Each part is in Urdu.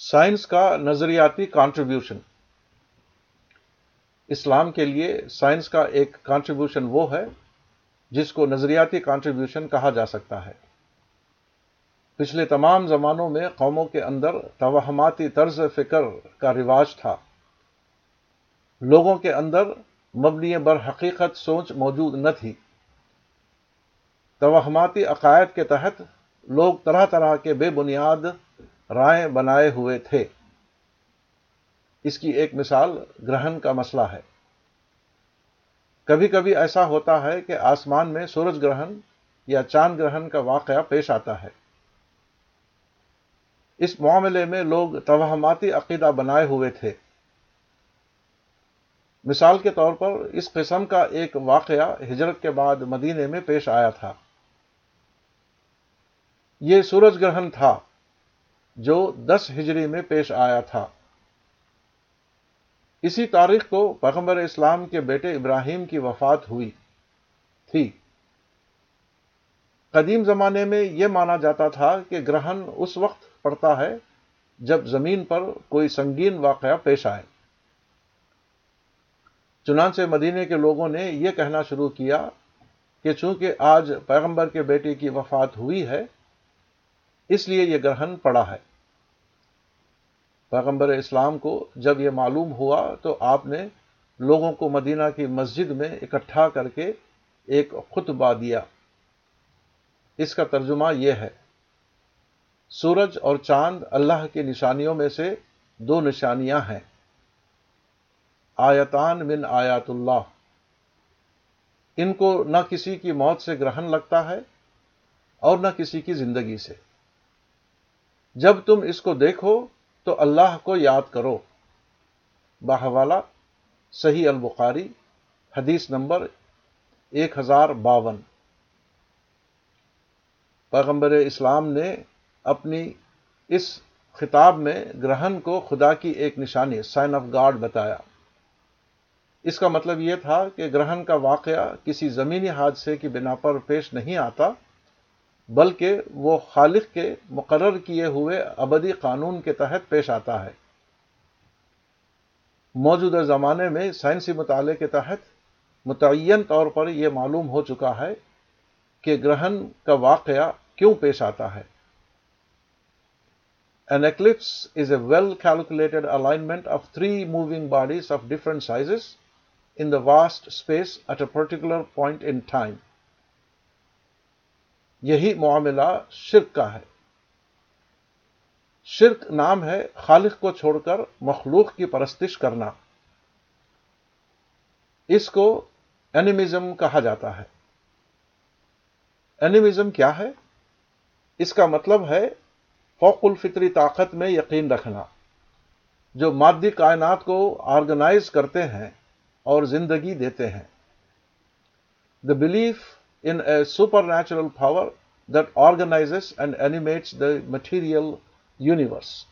سائنس کا نظریاتی کانٹریبیوشن اسلام کے لیے سائنس کا ایک کانٹریبیوشن وہ ہے جس کو نظریاتی کانٹریبیوشن کہا جا سکتا ہے۔ پچھلے تمام زمانوں میں قوموں کے اندر توہماتی طرز فکر کا رواج تھا۔ لوگوں کے اندر مبنی بر حقیقت سوچ موجود نہ تھی۔ توہماتی عقائد کے تحت لوگ طرح طرح کے بے بنیاد رائے بنائے ہوئے تھے۔ اس کی ایک مثال گرہن کا مسئلہ ہے۔ کبھی کبھی ایسا ہوتا ہے کہ آسمان میں سورج گرہن یا چاند گرہن کا واقعہ پیش آتا ہے۔ اس معاملے میں لوگ توہماتی عقیدہ بنائے ہوئے تھے۔ مثال کے طور پر اس قسم کا ایک واقعہ ہجرت کے بعد مدینے میں پیش آیا تھا۔ یہ سورج گرہن تھا۔ جو دس ہجری میں پیش آیا تھا۔ اسی تاریخ کو پیغمبر اسلام کے بیٹے ابراہیم کی وفات ہوئی تھی۔ قدیم زمانے میں یہ مانا جاتا تھا کہ گرہن اس وقت پڑتا ہے جب زمین پر کوئی سنگین واقعہ پیش آئے۔ چنانچہ مدینے کے لوگوں نے یہ کہنا شروع کیا کہ چونکہ آج پیغمبر کے بیٹے کی وفات ہوئی ہے، اس لیے یہ گرہن پڑا ہے۔ پیغمبر اسلام کو جب یہ معلوم ہوا تو آپ نے لوگوں کو مدینہ کی مسجد میں اکٹھا کر کے ایک خطبہ دیا۔ اس کا ترجمہ یہ ہے، سورج اور چاند اللہ کی نشانیوں میں سے دو نشانیاں ہیں۔ آیتان من آیات اللہ۔ ان کو نہ کسی کی موت سے گرہن لگتا ہے اور نہ کسی کی زندگی سے۔ جب تم اس کو دیکھو تو اللہ کو یاد کرو۔ باہوالا، صحیح البخاری، حدیث نمبر ایک ہزار باون۔ پیغمبر اسلام نے اپنی اس خطاب میں گرہن کو خدا کی ایک نشانی سائن آف گاڈ بتایا۔ اس کا مطلب یہ تھا کہ گرہن کا واقعہ کسی زمینی حادثے کی بنا پر پیش نہیں آتا۔ بلکہ وہ خالق کے مقرر کیے ہوئے ابدی قانون کے تحت پیش آتا ہے۔ موجودہ زمانے میں سائنسی مطالعے کے تحت متعین طور پر یہ معلوم ہو چکا ہے کہ گرہن کا واقعہ کیوں پیش آتا ہے۔ An eclipse is a well calculated alignment of three moving bodies of different sizes in the vast space at a particular point in time یہی معاملہ شرک کا ہے۔ شرک نام ہے خالق کو چھوڑ کر مخلوق کی پرستش کرنا۔ اس کو اینیمزم کہا جاتا ہے۔ اینیمزم کیا ہے؟ اس کا مطلب ہے فوق الفطری طاقت میں یقین رکھنا۔ جو مادی کائنات کو آرگنائز کرتے ہیں اور زندگی دیتے ہیں۔ The belief in a supernatural power that organizes and animates the material universe.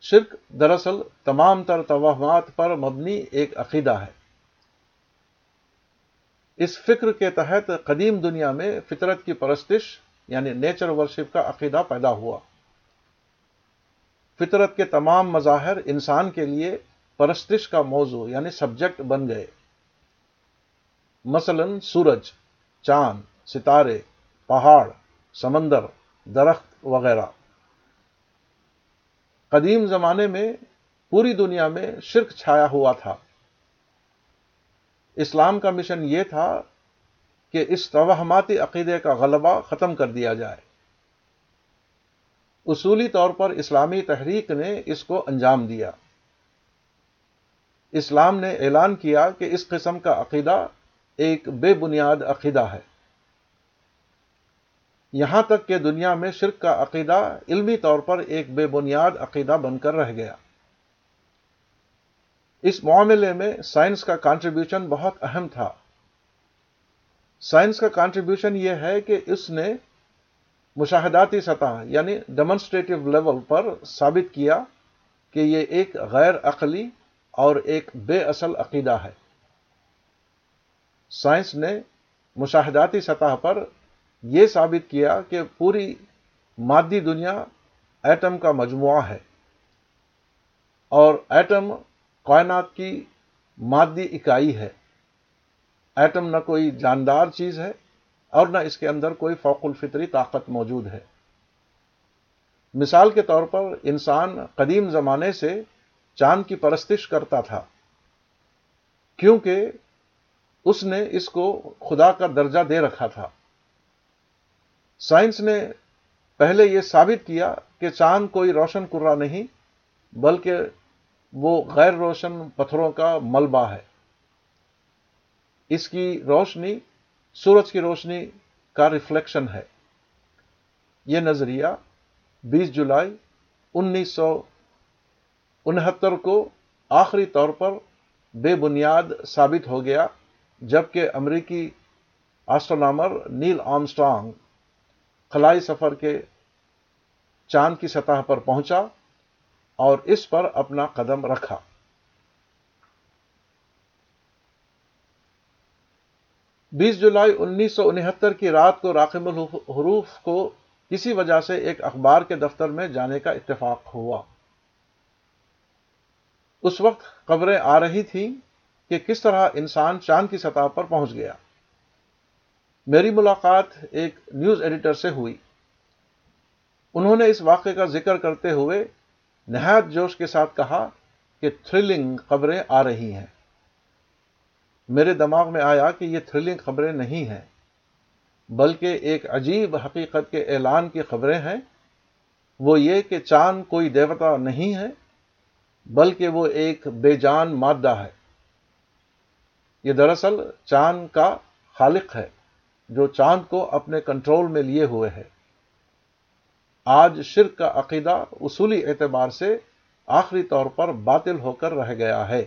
شرک دراصل تمام تر توہمات پر مبنی ایک عقیدہ ہے۔ اس فکر کے تحت قدیم دنیا میں فطرت کی پرستش یعنی نیچر ورشپ کا عقیدہ پیدا ہوا۔ فطرت کے تمام مظاہر انسان کے لیے پرستش کا موضوع یعنی سبجیکٹ بن گئے۔ مثلا سورج، چاند، ستارے، پہاڑ، سمندر، درخت وغیرہ۔ قدیم زمانے میں پوری دنیا میں شرک چھایا ہوا تھا۔ اسلام کا مشن یہ تھا کہ اس توہماتی عقیدے کا غلبہ ختم کر دیا جائے۔ اصولی طور پر اسلامی تحریک نے اس کو انجام دیا۔ اسلام نے اعلان کیا کہ اس قسم کا عقیدہ ایک بے بنیاد عقیدہ ہے۔ یہاں تک کہ دنیا میں شرک کا عقیدہ علمی طور پر ایک بے بنیاد عقیدہ بن کر رہ گیا۔ اس معاملے میں سائنس کا کانٹریبیوشن بہت اہم تھا۔ سائنس کا کانٹریبیوشن یہ ہے کہ اس نے مشاہداتی سطح یعنی ڈیمونسٹریٹو لیول پر ثابت کیا کہ یہ ایک غیر عقلی اور ایک بے اصل عقیدہ ہے۔ سائنس نے مشاہداتی سطح پر یہ ثابت کیا کہ پوری مادی دنیا ایٹم کا مجموعہ ہے اور ایٹم کائنات کی مادی اکائی ہے۔ ایٹم نہ کوئی جاندار چیز ہے اور نہ اس کے اندر کوئی فوق الفطری طاقت موجود ہے۔ مثال کے طور پر انسان قدیم زمانے سے چاند کی پرستش کرتا تھا، کیونکہ اس نے اس کو خدا کا درجہ دے رکھا تھا۔ سائنس نے پہلے یہ ثابت کیا کہ چاند کوئی روشن کرا نہیں، بلکہ وہ غیر روشن پتھروں کا ملبہ ہے۔ اس کی روشنی، سورج کی روشنی کا ریفلیکشن ہے۔ یہ نظریہ بیس جولائی انیس سو انہتر کو آخری طور پر بے بنیاد ثابت ہو گیا۔ جبکہ امریکی آسٹرونامر نیل آمسٹرانگ خلائی سفر کے چاند کی سطح پر پہنچا اور اس پر اپنا قدم رکھا۔ بیس جولائی انیس سو انہتر کی رات کو راقم الحروف کو کسی وجہ سے ایک اخبار کے دفتر میں جانے کا اتفاق ہوا۔ اس وقت خبریں آ رہی تھیں۔ کہ کس طرح انسان چاند کی سطح پر پہنچ گیا۔ میری ملاقات ایک نیوز ایڈیٹر سے ہوئی۔ انہوں نے اس واقعے کا ذکر کرتے ہوئے نہایت جوش کے ساتھ کہا کہ تھرلنگ خبریں آ رہی ہیں۔ میرے دماغ میں آیا کہ یہ تھرلنگ خبریں نہیں ہیں، بلکہ ایک عجیب حقیقت کے اعلان کی خبریں ہیں۔ وہ یہ کہ چاند کوئی دیوتا نہیں ہے، بلکہ وہ ایک بے جان مادہ ہے۔ یہ دراصل چاند کا خالق ہے، جو چاند کو اپنے کنٹرول میں لیے ہوئے ہے۔ آج شرک کا عقیدہ اصولی اعتبار سے آخری طور پر باطل ہو کر رہ گیا ہے۔